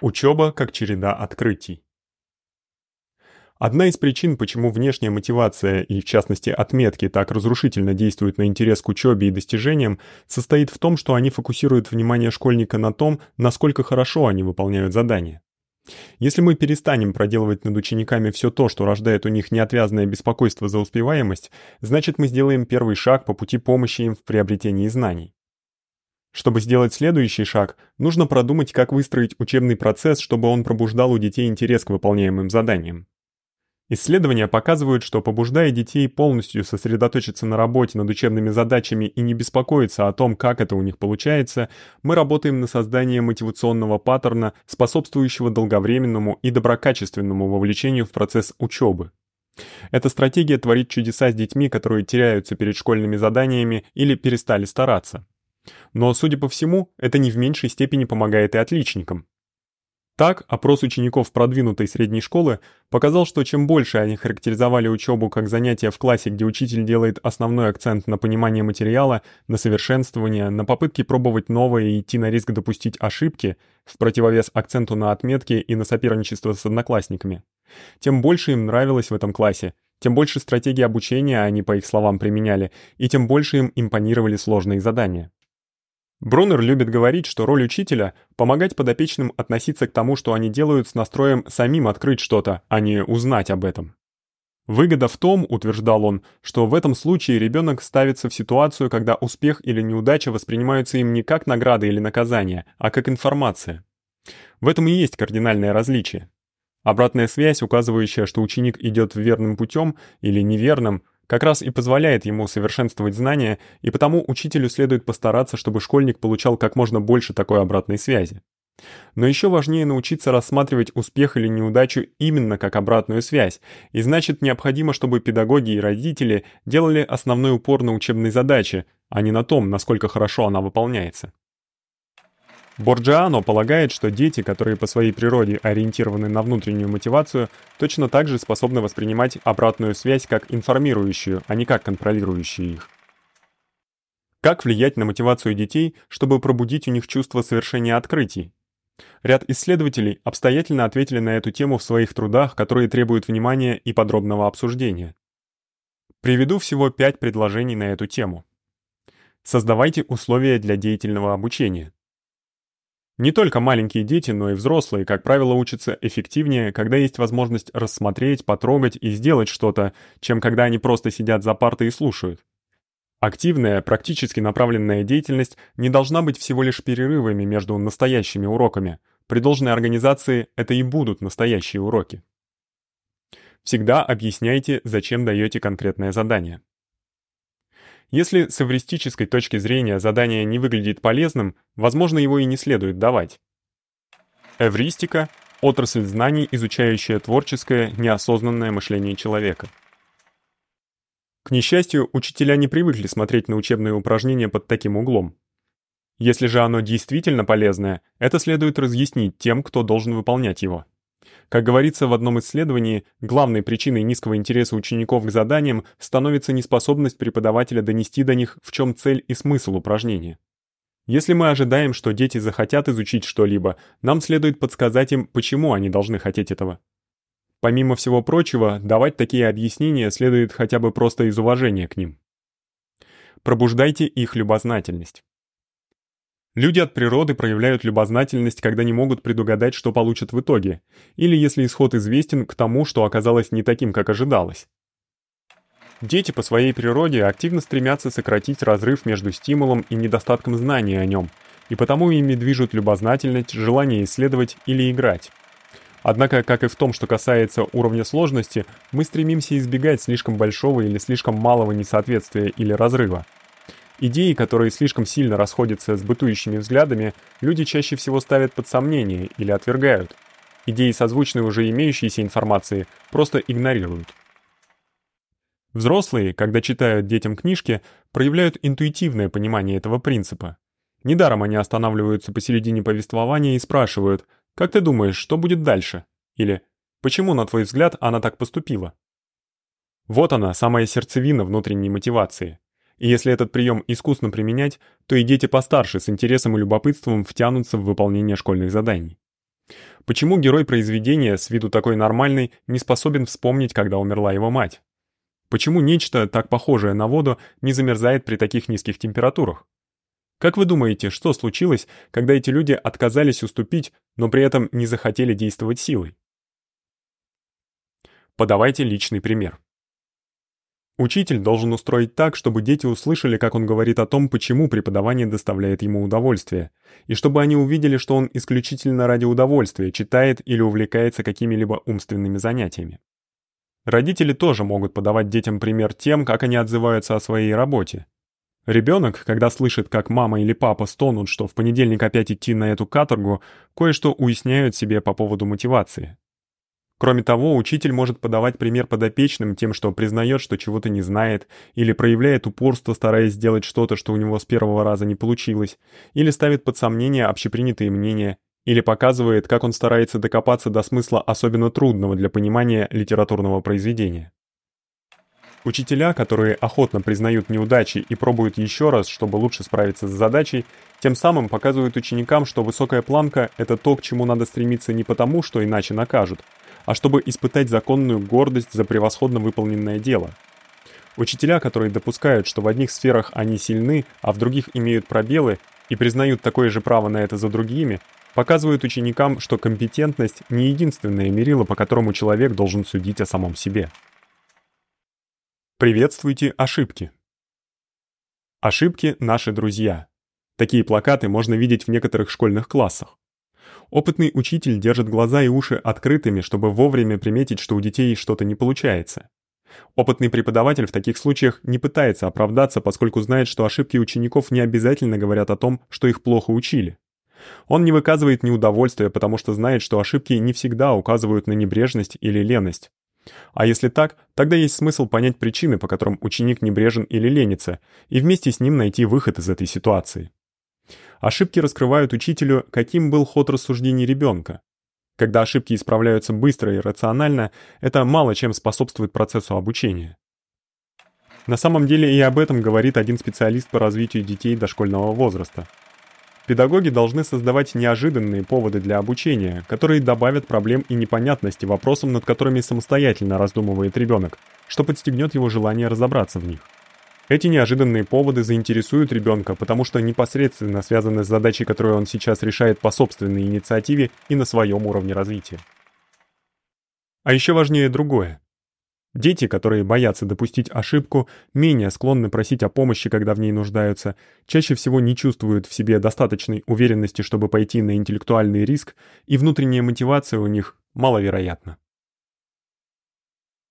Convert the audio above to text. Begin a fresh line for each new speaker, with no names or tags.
Учёба как череда открытий. Одна из причин, почему внешняя мотивация и, в частности, отметки так разрушительно действуют на интерес к учёбе и достижениям, состоит в том, что они фокусируют внимание школьника на том, насколько хорошо они выполняют задания. Если мы перестанем проделывать над учениками всё то, что рождает у них неотвязное беспокойство за успеваемость, значит, мы сделаем первый шаг по пути помощи им в приобретении знаний. Чтобы сделать следующий шаг, нужно продумать, как выстроить учебный процесс, чтобы он пробуждал у детей интерес к выполняемым заданиям. Исследования показывают, что побуждая детей полностью сосредоточиться на работе над учебными задачами и не беспокоиться о том, как это у них получается, мы работаем на создание мотивационного паттерна, способствующего долговременному и доброкачественному вовлечению в процесс учёбы. Эта стратегия творит чудеса с детьми, которые теряются перед школьными заданиями или перестали стараться. Но, судя по всему, это не в меньшей степени помогает и отличникам. Так, опрос учеников продвинутой средней школы показал, что чем больше они характеризовали учёбу как занятие в классе, где учитель делает основной акцент на понимание материала, на совершенствование, на попытки пробовать новое и идти на риск допустить ошибки, в противовес акценту на отметки и на соперничество с одноклассниками, тем больше им нравилось в этом классе, тем больше стратегий обучения они, по их словам, применяли, и тем больше им импонировали сложные задания. Брунер любит говорить, что роль учителя помогать подопечным относиться к тому, что они делают с настроем самим открыть что-то, а не узнать об этом. Выгода в том, утверждал он, что в этом случае ребёнок ставится в ситуацию, когда успех или неудача воспринимаются им не как награда или наказание, а как информация. В этом и есть кардинальное различие. Обратная связь, указывающая, что ученик идёт верным путём или неверным, как раз и позволяет ему совершенствовать знания, и потому учителю следует постараться, чтобы школьник получал как можно больше такой обратной связи. Но ещё важнее научиться рассматривать успех или неудачу именно как обратную связь, и значит, необходимо, чтобы педагоги и родители делали основной упор на учебной задаче, а не на том, насколько хорошо она выполняется. Борджиано полагает, что дети, которые по своей природе ориентированы на внутреннюю мотивацию, точно так же способны воспринимать обратную связь как информирующую, а не как контролирующую их. Как влиять на мотивацию детей, чтобы пробудить у них чувство совершения открытий? Ряд исследователей обстоятельно ответили на эту тему в своих трудах, которые требуют внимания и подробного обсуждения. Приведу всего 5 предложений на эту тему. Создавайте условия для деятельного обучения. Не только маленькие дети, но и взрослые, как правило, учатся эффективнее, когда есть возможность рассмотреть, потрогать и сделать что-то, чем когда они просто сидят за партой и слушают. Активная, практически направленная деятельность не должна быть всего лишь перерывами между настоящими уроками. При должной организации это и будут настоящие уроки. Всегда объясняйте, зачем даёте конкретное задание. Если с эвристической точки зрения задание не выглядит полезным, возможно, его и не следует давать. Эвристика отрасль знаний, изучающая творческое, неосознанное мышление человека. К несчастью, учителя не привыкли смотреть на учебные упражнения под таким углом. Если же оно действительно полезное, это следует разъяснить тем, кто должен выполнять его. Как говорится в одном исследовании, главной причиной низкого интереса учеников к заданиям становится неспособность преподавателя донести до них, в чём цель и смысл упражнения. Если мы ожидаем, что дети захотят изучить что-либо, нам следует подсказать им, почему они должны хотеть этого. Помимо всего прочего, давать такие объяснения следует хотя бы просто из уважения к ним. Пробуждайте их любознательность. Люди от природы проявляют любознательность, когда не могут предугадать, что получат в итоге, или если исход известен к тому, что оказалось не таким, как ожидалось. Дети по своей природе активно стремятся сократить разрыв между стимулом и недостатком знаний о нём, и потому ими движут любознательность, желание исследовать или играть. Однако, как и в том, что касается уровня сложности, мы стремимся избегать слишком большого или слишком малого несоответствия или разрыва. Идеи, которые слишком сильно расходятся с бытующими взглядами, люди чаще всего ставят под сомнение или отвергают. Идеи, созвучные уже имеющейся информации, просто игнорируют. Взрослые, когда читают детям книжки, проявляют интуитивное понимание этого принципа. Недаром они останавливаются посередине повествования и спрашивают: "Как ты думаешь, что будет дальше?" или "Почему, на твой взгляд, она так поступила?" Вот она, самая сердцевина внутренней мотивации. И если этот прием искусно применять, то и дети постарше с интересом и любопытством втянутся в выполнение школьных заданий. Почему герой произведения, с виду такой нормальный, не способен вспомнить, когда умерла его мать? Почему нечто, так похожее на воду, не замерзает при таких низких температурах? Как вы думаете, что случилось, когда эти люди отказались уступить, но при этом не захотели действовать силой? Подавайте личный пример. Учитель должен устроить так, чтобы дети услышали, как он говорит о том, почему преподавание доставляет ему удовольствие, и чтобы они увидели, что он исключительно ради удовольствия читает или увлекается какими-либо умственными занятиями. Родители тоже могут подавать детям пример тем, как они отзываются о своей работе. Ребенок, когда слышит, как мама или папа стонут, что в понедельник опять идти на эту каторгу, кое-что уясняют себе по поводу мотивации. Кроме того, учитель может подавать пример подопечным тем, что признает, что чего-то не знает, или проявляет упорство, стараясь сделать что-то, что у него с первого раза не получилось, или ставит под сомнение общепринятые мнения, или показывает, как он старается докопаться до смысла особенно трудного для понимания литературного произведения. Учителя, которые охотно признают неудачи и пробуют еще раз, чтобы лучше справиться с задачей, тем самым показывают ученикам, что высокая планка это то, к чему надо стремиться не потому, что иначе накажут, а чтобы испытать законную гордость за превосходно выполненное дело. Учителя, которые допускают, что в одних сферах они сильны, а в других имеют пробелы, и признают такое же право на это за другими, показывают ученикам, что компетентность не единственное мерило, по которому человек должен судить о самом себе. Приветствуйте ошибки. Ошибки наши друзья. Такие плакаты можно видеть в некоторых школьных классах. Опытный учитель держит глаза и уши открытыми, чтобы вовремя приметить, что у детей что-то не получается. Опытный преподаватель в таких случаях не пытается оправдаться, поскольку знает, что ошибки учеников не обязательно говорят о том, что их плохо учили. Он не выказывает неудовольствия, потому что знает, что ошибки не всегда указывают на небрежность или леность. А если так, тогда есть смысл понять причины, по которым ученик небрежен или ленится, и вместе с ним найти выход из этой ситуации. Ошибки раскрывают учителю, каким был ход рассуждений ребенка. Когда ошибки исправляются быстро и рационально, это мало чем способствует процессу обучения. На самом деле и об этом говорит один специалист по развитию детей дошкольного возраста – Педагоги должны создавать неожиданные поводы для обучения, которые добавят проблем и непонятности вопросам, над которыми самостоятельно раздумывает ребенок, что подстегнет его желание разобраться в них. Эти неожиданные поводы заинтересуют ребенка, потому что непосредственно связаны с задачей, которую он сейчас решает по собственной инициативе и на своем уровне развития. А еще важнее другое. Дети, которые боятся допустить ошибку, менее склонны просить о помощи, когда в ней нуждаются, чаще всего не чувствуют в себе достаточной уверенности, чтобы пойти на интеллектуальный риск, и внутренняя мотивация у них маловероятна.